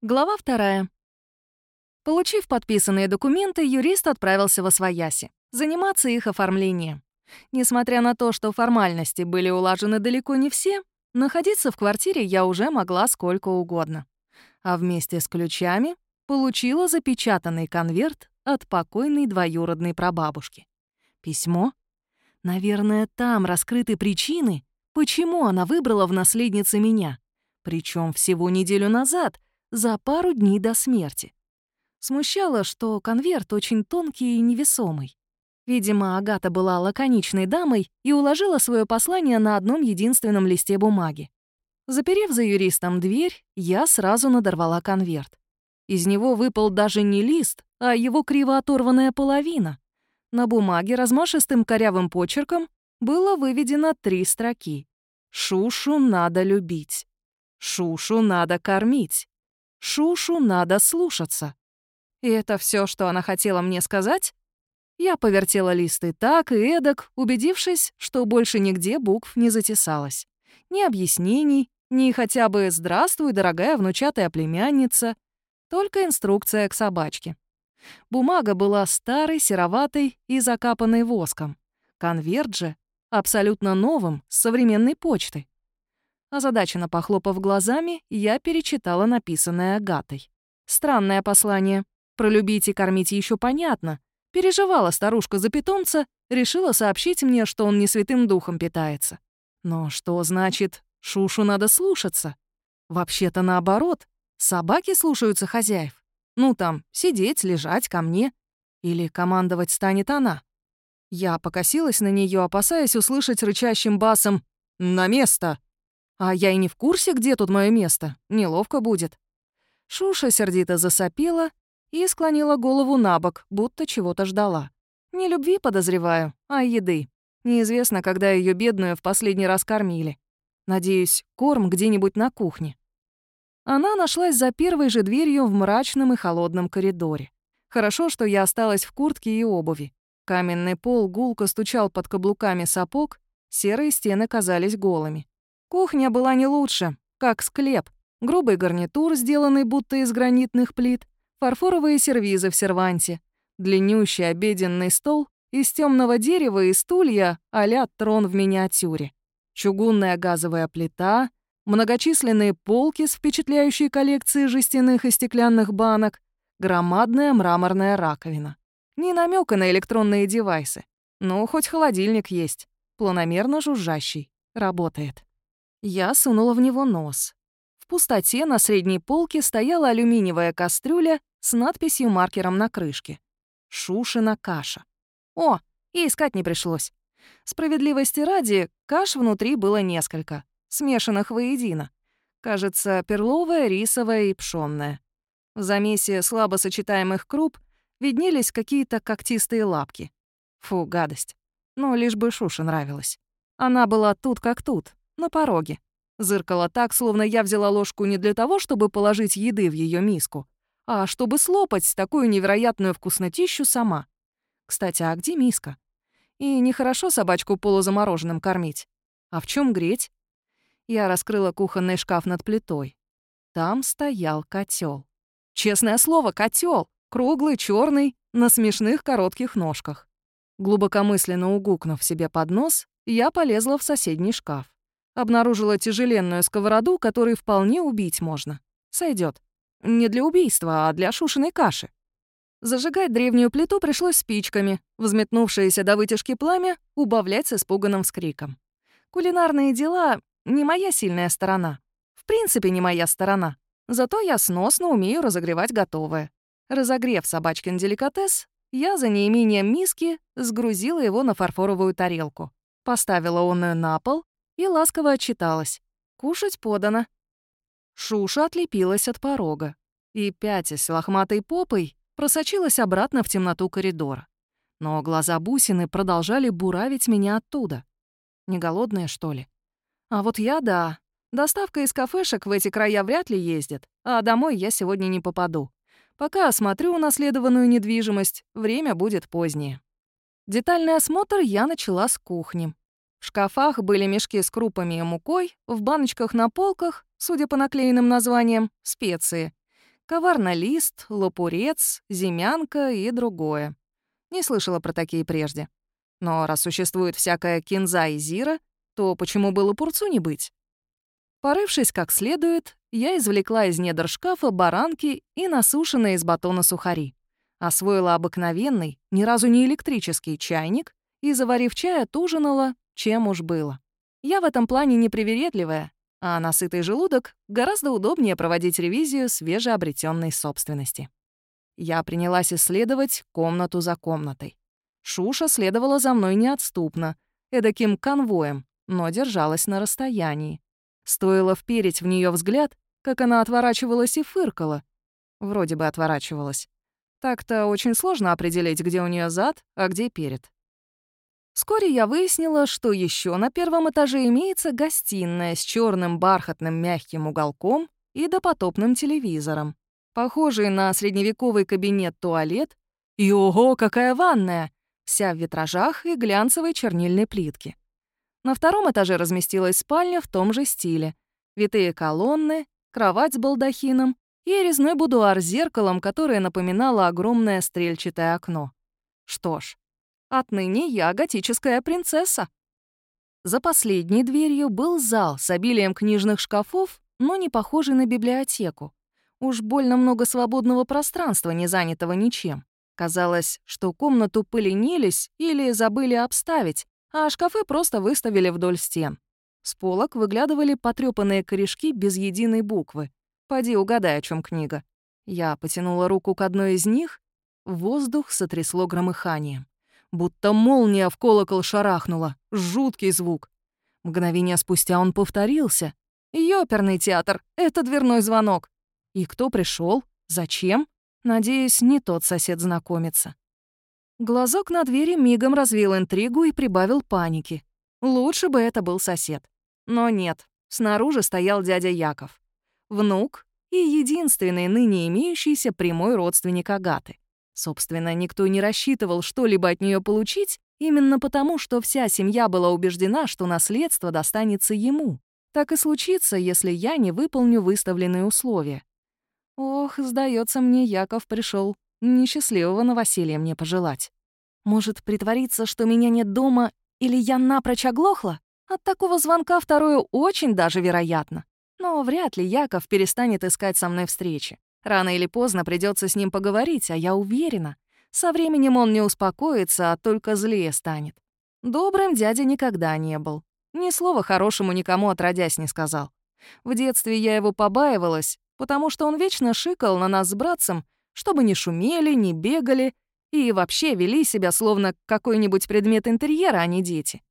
Глава вторая. Получив подписанные документы, юрист отправился во Свояси, заниматься их оформлением. Несмотря на то, что формальности были улажены далеко не все, находиться в квартире я уже могла сколько угодно. А вместе с ключами получила запечатанный конверт от покойной двоюродной прабабушки. Письмо? Наверное, там раскрыты причины, почему она выбрала в наследнице меня. Причем всего неделю назад — за пару дней до смерти. Смущало, что конверт очень тонкий и невесомый. Видимо, Агата была лаконичной дамой и уложила свое послание на одном единственном листе бумаги. Заперев за юристом дверь, я сразу надорвала конверт. Из него выпал даже не лист, а его криво оторванная половина. На бумаге размашистым корявым почерком было выведено три строки. «Шушу надо любить. Шушу надо кормить. Шушу надо слушаться. И это все, что она хотела мне сказать? Я повертела листы так и эдак, убедившись, что больше нигде букв не затесалось. Ни объяснений, ни хотя бы «Здравствуй, дорогая внучатая племянница», только инструкция к собачке. Бумага была старой, сероватой и закапанной воском. Конверт же абсолютно новым, с современной почты. Озадаченно похлопав глазами, я перечитала написанное Агатой. Странное послание. Про любить и кормить еще понятно. Переживала старушка за питомца, решила сообщить мне, что он не святым духом питается. Но что значит «шушу надо слушаться»? Вообще-то наоборот. Собаки слушаются хозяев. Ну там, сидеть, лежать ко мне. Или командовать станет она. Я покосилась на нее, опасаясь услышать рычащим басом «На место!» А я и не в курсе, где тут мое место. Неловко будет. Шуша сердито засопела и склонила голову на бок, будто чего-то ждала. Не любви подозреваю, а еды. Неизвестно, когда ее бедную в последний раз кормили. Надеюсь, корм где-нибудь на кухне. Она нашлась за первой же дверью в мрачном и холодном коридоре. Хорошо, что я осталась в куртке и обуви. Каменный пол гулко стучал под каблуками сапог, серые стены казались голыми. Кухня была не лучше, как склеп. Грубый гарнитур, сделанный будто из гранитных плит, фарфоровые сервизы в серванте, длиннющий обеденный стол из темного дерева и стулья а трон в миниатюре, чугунная газовая плита, многочисленные полки с впечатляющей коллекцией жестяных и стеклянных банок, громадная мраморная раковина. Ни намека на электронные девайсы. Ну, хоть холодильник есть, планомерно жужжащий, работает. Я сунула в него нос. В пустоте на средней полке стояла алюминиевая кастрюля с надписью маркером на крышке. «Шушина каша». О, и искать не пришлось. Справедливости ради, каш внутри было несколько, смешанных воедино. Кажется, перловая, рисовая и пшённая. В замесе слабо сочетаемых круп виднелись какие-то когтистые лапки. Фу, гадость. Но лишь бы Шуше нравилась. Она была тут как тут, на пороге. Зыркала так, словно я взяла ложку не для того, чтобы положить еды в ее миску, а чтобы слопать такую невероятную вкуснотищу сама. Кстати, а где миска? И нехорошо собачку полузамороженным кормить. А в чем греть? Я раскрыла кухонный шкаф над плитой. Там стоял котел. Честное слово, котел, круглый, черный, на смешных коротких ножках. Глубокомысленно угукнув себе под нос, я полезла в соседний шкаф. Обнаружила тяжеленную сковороду, которой вполне убить можно. Сойдет. Не для убийства, а для шушиной каши. Зажигать древнюю плиту пришлось спичками, взметнувшееся до вытяжки пламя убавлять с испуганным вскриком. Кулинарные дела — не моя сильная сторона. В принципе, не моя сторона. Зато я сносно умею разогревать готовое. Разогрев собачкин деликатес, я за неимением миски сгрузила его на фарфоровую тарелку, поставила онную на пол и ласково отчиталась. «Кушать подано». Шуша отлепилась от порога и, пятясь лохматой попой, просочилась обратно в темноту коридора. Но глаза бусины продолжали буравить меня оттуда. Не голодная, что ли? А вот я — да. Доставка из кафешек в эти края вряд ли ездит, а домой я сегодня не попаду. Пока осмотрю унаследованную недвижимость, время будет позднее. Детальный осмотр я начала с кухни. В шкафах были мешки с крупами и мукой, в баночках на полках, судя по наклеенным названиям, специи. Коварно-лист, лопурец, земянка и другое. Не слышала про такие прежде. Но раз существует всякая кинза и зира, то почему было пурцу не быть? Порывшись как следует, я извлекла из недр шкафа баранки и насушенные из батона сухари. Освоила обыкновенный, ни разу не электрический чайник и, заварив чай, отужинала, чем уж было. Я в этом плане непривередливая, а на сытый желудок гораздо удобнее проводить ревизию свежеобретенной собственности. Я принялась исследовать комнату за комнатой. Шуша следовала за мной неотступно, эдаким конвоем, но держалась на расстоянии. Стоило вперить в нее взгляд, как она отворачивалась и фыркала. Вроде бы отворачивалась. Так-то очень сложно определить, где у нее зад, а где перед. Вскоре я выяснила, что еще на первом этаже имеется гостиная с черным бархатным мягким уголком и допотопным телевизором, похожий на средневековый кабинет-туалет. И ого, какая ванная! Вся в витражах и глянцевой чернильной плитке. На втором этаже разместилась спальня в том же стиле. Витые колонны, кровать с балдахином и резной будуар с зеркалом, которое напоминало огромное стрельчатое окно. Что ж, отныне я готическая принцесса. За последней дверью был зал с обилием книжных шкафов, но не похожий на библиотеку. Уж больно много свободного пространства, не занятого ничем. Казалось, что комнату поленились или забыли обставить, а шкафы просто выставили вдоль стен. С полок выглядывали потрёпанные корешки без единой буквы. Поди угадай, о чем книга. Я потянула руку к одной из них, воздух сотрясло громыханием. Будто молния в колокол шарахнула, жуткий звук. Мгновение спустя он повторился. Ёперный театр, это дверной звонок. И кто пришел? Зачем? Надеюсь, не тот сосед знакомится. Глазок на двери мигом развил интригу и прибавил паники. Лучше бы это был сосед. Но нет, снаружи стоял дядя Яков. Внук и единственный ныне имеющийся прямой родственник Агаты. Собственно, никто не рассчитывал что-либо от нее получить, именно потому, что вся семья была убеждена, что наследство достанется ему. Так и случится, если я не выполню выставленные условия. Ох, сдается мне, Яков пришел Несчастливого новоселья мне пожелать. Может, притвориться, что меня нет дома, или я напрочь оглохла? От такого звонка второе очень даже вероятно. Но вряд ли Яков перестанет искать со мной встречи. Рано или поздно придется с ним поговорить, а я уверена. Со временем он не успокоится, а только злее станет. Добрым дядя никогда не был. Ни слова хорошему никому отродясь не сказал. В детстве я его побаивалась, потому что он вечно шикал на нас с братцем чтобы не шумели, не бегали и вообще вели себя словно какой-нибудь предмет интерьера, а не дети.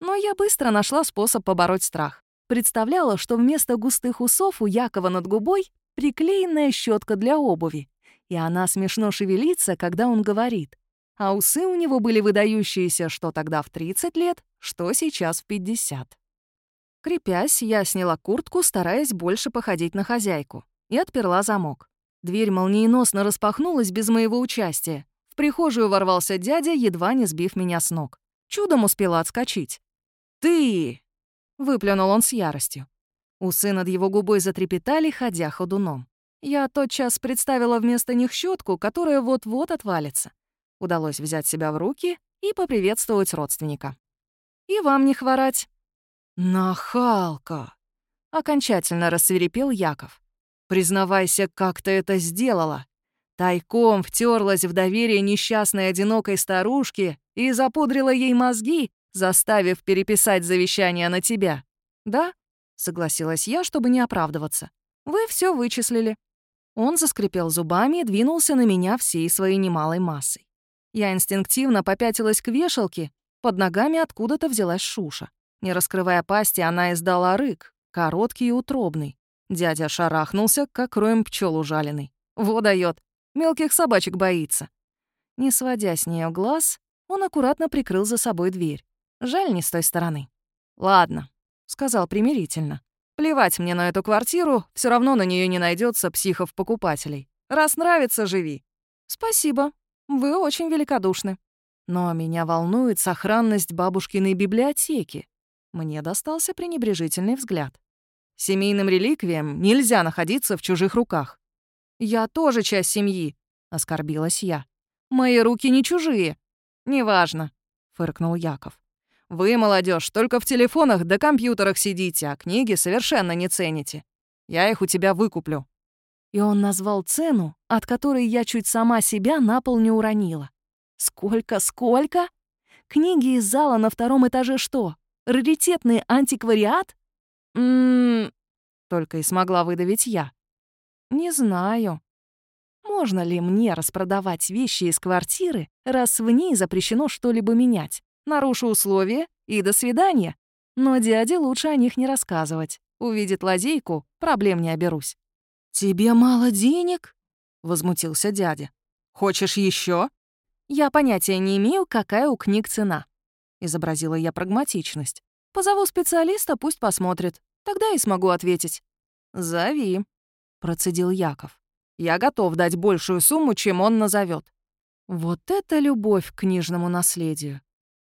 Но я быстро нашла способ побороть страх. Представляла, что вместо густых усов у Якова над губой приклеенная щетка для обуви, и она смешно шевелится, когда он говорит. А усы у него были выдающиеся что тогда в 30 лет, что сейчас в 50. Крепясь, я сняла куртку, стараясь больше походить на хозяйку, и отперла замок. Дверь молниеносно распахнулась без моего участия. В прихожую ворвался дядя, едва не сбив меня с ног. Чудом успела отскочить. «Ты!» — выплюнул он с яростью. Усы над его губой затрепетали, ходя ходуном. Я тотчас представила вместо них щетку, которая вот-вот отвалится. Удалось взять себя в руки и поприветствовать родственника. «И вам не хворать». «Нахалка!» — окончательно рассверепел Яков. Признавайся, как ты это сделала. Тайком втерлась в доверие несчастной одинокой старушки и запудрила ей мозги, заставив переписать завещание на тебя. Да, согласилась я, чтобы не оправдываться. Вы все вычислили. Он заскрипел зубами и двинулся на меня всей своей немалой массой. Я инстинктивно попятилась к вешалке, под ногами откуда-то взялась Шуша. Не раскрывая пасти, она издала рык, короткий и утробный. Дядя шарахнулся, как роем пчел ужаленный. Во дает, мелких собачек боится. Не сводя с нее глаз, он аккуратно прикрыл за собой дверь. Жаль, не с той стороны. «Ладно», — сказал примирительно. «Плевать мне на эту квартиру, все равно на нее не найдется психов-покупателей. Раз нравится, живи». «Спасибо, вы очень великодушны». Но меня волнует сохранность бабушкиной библиотеки. Мне достался пренебрежительный взгляд. Семейным реликвиям нельзя находиться в чужих руках. Я тоже часть семьи, оскорбилась я. Мои руки не чужие. Неважно, фыркнул Яков. Вы, молодежь, только в телефонах да компьютерах сидите, а книги совершенно не цените. Я их у тебя выкуплю. И он назвал цену, от которой я чуть сама себя на пол не уронила. Сколько, сколько? Книги из зала на втором этаже что? Раритетный антиквариат? Ммм... Только и смогла выдавить я. Не знаю. Можно ли мне распродавать вещи из квартиры, раз в ней запрещено что-либо менять? Нарушу условия и до свидания. Но дяде лучше о них не рассказывать. Увидит лазейку, проблем не оберусь. «Тебе мало денег?» — возмутился дядя. «Хочешь еще? «Я понятия не имею, какая у книг цена», — изобразила я прагматичность. «Позову специалиста, пусть посмотрит. Тогда и смогу ответить». «Зови», — процедил Яков. «Я готов дать большую сумму, чем он назовет. Вот это любовь к книжному наследию.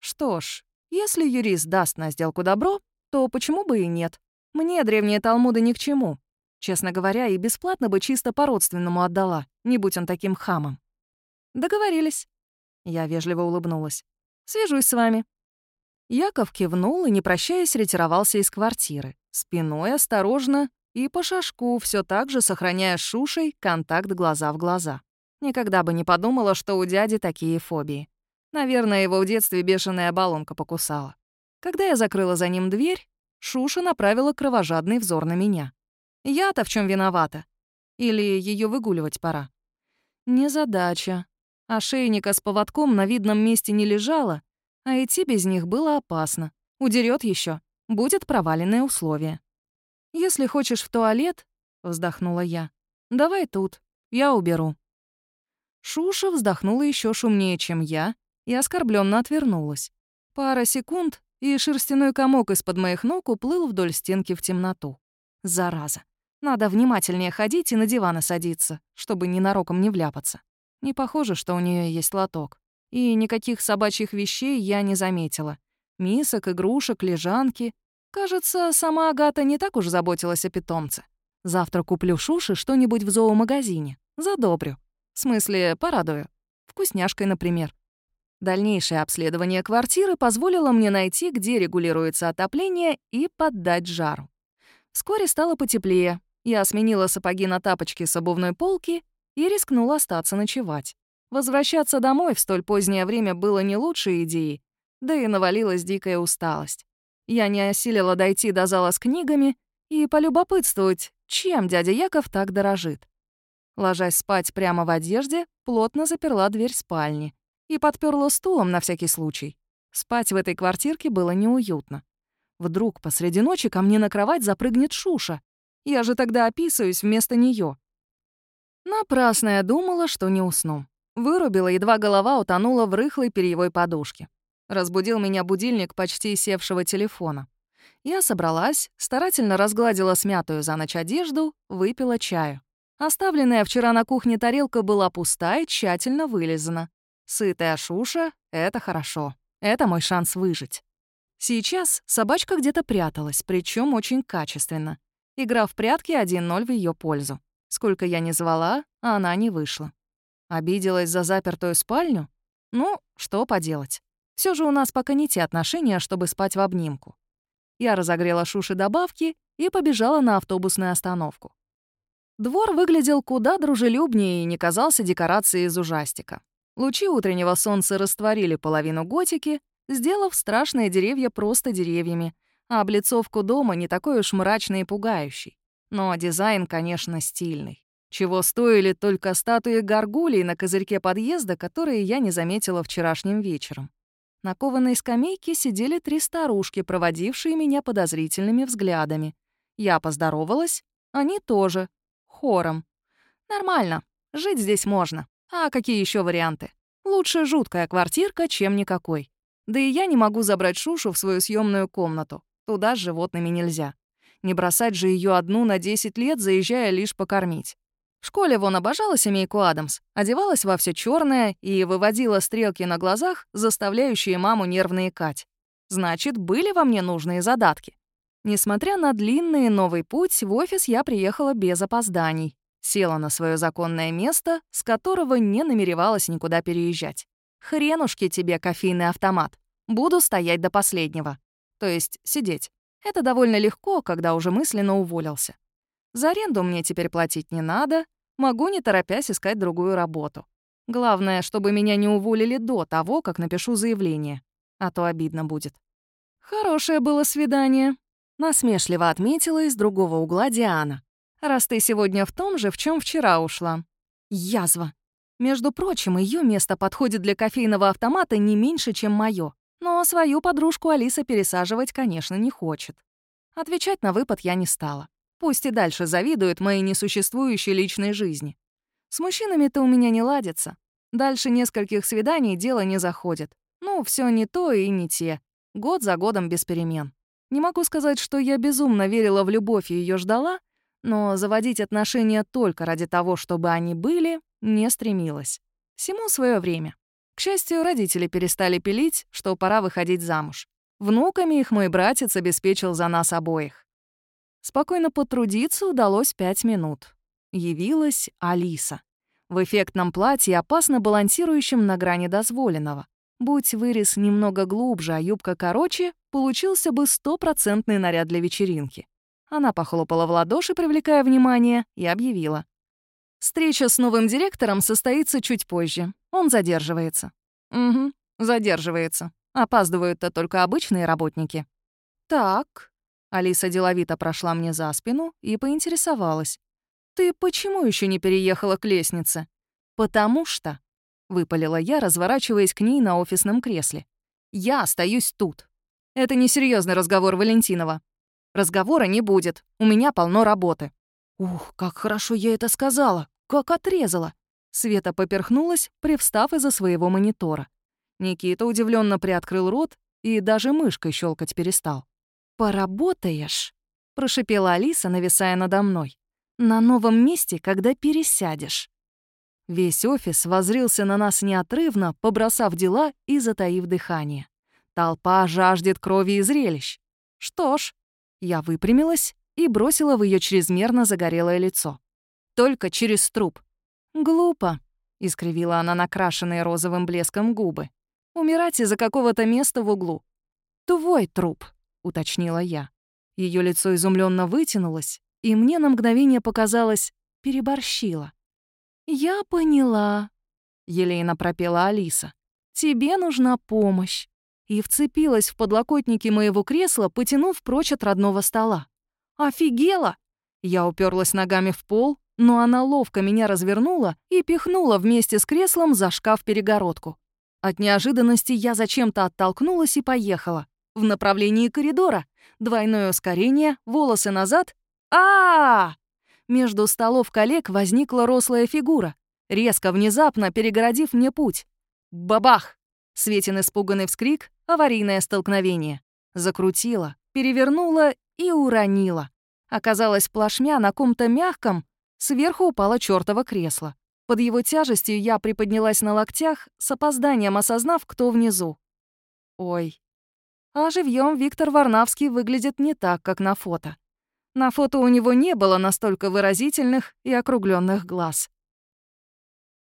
Что ж, если юрист даст на сделку добро, то почему бы и нет? Мне древние талмуды ни к чему. Честно говоря, и бесплатно бы чисто по-родственному отдала, не будь он таким хамом. Договорились. Я вежливо улыбнулась. «Свяжусь с вами». Яков кивнул и, не прощаясь, ретировался из квартиры. Спиной осторожно и по шажку, все так же сохраняя Шушей контакт глаза в глаза. Никогда бы не подумала, что у дяди такие фобии. Наверное, его в детстве бешеная баллонка покусала. Когда я закрыла за ним дверь, Шуша направила кровожадный взор на меня. Я-то в чем виновата? Или ее выгуливать пора? Незадача. Ошейника с поводком на видном месте не лежало, а идти без них было опасно. Удерет еще, будет проваленное условие. «Если хочешь в туалет», — вздохнула я, — «давай тут, я уберу». Шуша вздохнула еще шумнее, чем я, и оскорбленно отвернулась. Пара секунд, и шерстяной комок из-под моих ног уплыл вдоль стенки в темноту. Зараза. Надо внимательнее ходить и на диваны садиться, чтобы ненароком не вляпаться. Не похоже, что у нее есть лоток. И никаких собачьих вещей я не заметила. Мисок, игрушек, лежанки. Кажется, сама Агата не так уж заботилась о питомце. Завтра куплю Шуши что-нибудь в зоомагазине. Задобрю. В смысле, порадую. Вкусняшкой, например. Дальнейшее обследование квартиры позволило мне найти, где регулируется отопление, и поддать жару. Вскоре стало потеплее. Я сменила сапоги на тапочки с обувной полки и рискнул остаться ночевать. Возвращаться домой в столь позднее время было не лучшей идеей, да и навалилась дикая усталость. Я не осилила дойти до зала с книгами и полюбопытствовать, чем дядя Яков так дорожит. Ложась спать прямо в одежде, плотно заперла дверь спальни и подперла стулом на всякий случай. Спать в этой квартирке было неуютно. Вдруг посреди ночи ко мне на кровать запрыгнет Шуша. Я же тогда описываюсь вместо нее. Напрасно я думала, что не усну. Вырубила, едва голова утонула в рыхлой перьевой подушке. Разбудил меня будильник почти севшего телефона. Я собралась, старательно разгладила смятую за ночь одежду, выпила чаю. Оставленная вчера на кухне тарелка была пуста и тщательно вылизана. Сытая шуша — это хорошо. Это мой шанс выжить. Сейчас собачка где-то пряталась, причем очень качественно. Игра в прятки 1-0 в ее пользу. Сколько я не звала, а она не вышла. Обиделась за запертую спальню? Ну, что поделать. Все же у нас пока не те отношения, чтобы спать в обнимку. Я разогрела шуши добавки и побежала на автобусную остановку. Двор выглядел куда дружелюбнее и не казался декорацией из ужастика. Лучи утреннего солнца растворили половину готики, сделав страшные деревья просто деревьями, а облицовку дома не такой уж мрачной и пугающей. Но дизайн, конечно, стильный. Чего стоили только статуи горгулей на козырьке подъезда, которые я не заметила вчерашним вечером. На кованой скамейке сидели три старушки, проводившие меня подозрительными взглядами. Я поздоровалась, они тоже, хором. Нормально, жить здесь можно. А какие еще варианты? Лучше жуткая квартирка, чем никакой. Да и я не могу забрать Шушу в свою съемную комнату. Туда с животными нельзя. Не бросать же ее одну на 10 лет, заезжая лишь покормить. В школе вон обожала семейку Адамс, одевалась во все черное и выводила стрелки на глазах, заставляющие маму нервно икать. Значит, были во мне нужные задатки. Несмотря на длинный новый путь, в офис я приехала без опозданий. Села на свое законное место, с которого не намеревалась никуда переезжать. Хренушки тебе, кофейный автомат. Буду стоять до последнего. То есть сидеть. Это довольно легко, когда уже мысленно уволился. За аренду мне теперь платить не надо, могу не торопясь искать другую работу. Главное, чтобы меня не уволили до того, как напишу заявление, а то обидно будет. Хорошее было свидание, насмешливо отметила из другого угла Диана. Раз ты сегодня в том же, в чем вчера ушла. Язва. Между прочим, ее место подходит для кофейного автомата не меньше, чем мое. Но свою подружку Алиса пересаживать, конечно, не хочет. Отвечать на выпад я не стала. Пусть и дальше завидует моей несуществующей личной жизни. С мужчинами-то у меня не ладится. Дальше нескольких свиданий дело не заходит. Ну, все не то и не те. Год за годом без перемен. Не могу сказать, что я безумно верила в любовь и ее ждала, но заводить отношения только ради того, чтобы они были, не стремилась. Всему свое время. К счастью, родители перестали пилить, что пора выходить замуж. Внуками их мой братец обеспечил за нас обоих. Спокойно потрудиться удалось пять минут. Явилась Алиса. В эффектном платье, опасно балансирующем на грани дозволенного. Будь вырез немного глубже, а юбка короче, получился бы стопроцентный наряд для вечеринки. Она похлопала в ладоши, привлекая внимание, и объявила. Встреча с новым директором состоится чуть позже. Он задерживается. Угу, задерживается. Опаздывают-то только обычные работники. Так. Алиса деловито прошла мне за спину и поинтересовалась. «Ты почему еще не переехала к лестнице?» «Потому что...» — выпалила я, разворачиваясь к ней на офисном кресле. «Я остаюсь тут. Это несерьезный разговор Валентинова. Разговора не будет. У меня полно работы». Ух, как хорошо я это сказала! Как отрезала! Света поперхнулась, привстав из-за своего монитора. Никита удивленно приоткрыл рот и даже мышкой щелкать перестал. «Поработаешь?» — прошипела Алиса, нависая надо мной. «На новом месте, когда пересядешь». Весь офис возрился на нас неотрывно, побросав дела и затаив дыхание. Толпа жаждет крови и зрелищ. Что ж, я выпрямилась и бросила в ее чрезмерно загорелое лицо. Только через труп. «Глупо», — искривила она накрашенные розовым блеском губы. «Умирать из-за какого-то места в углу». «Твой труп», — уточнила я. Ее лицо изумленно вытянулось, и мне на мгновение показалось, переборщила. «Я поняла», — елейно пропела Алиса. «Тебе нужна помощь». И вцепилась в подлокотники моего кресла, потянув прочь от родного стола. «Офигела!» Я уперлась ногами в пол, но она ловко меня развернула и пихнула вместе с креслом за шкаф-перегородку. От неожиданности я зачем-то оттолкнулась и поехала. В направлении коридора. Двойное ускорение, волосы назад. а а, -а! Между столов коллег возникла рослая фигура, резко, внезапно перегородив мне путь. Бабах! Светин испуганный вскрик, аварийное столкновение. Закрутила, перевернула и уронила. Оказалось, плашмя на ком-то мягком, сверху упало чёртово кресло. Под его тяжестью я приподнялась на локтях, с опозданием осознав, кто внизу. Ой. А живьем Виктор Варнавский выглядит не так, как на фото. На фото у него не было настолько выразительных и округленных глаз.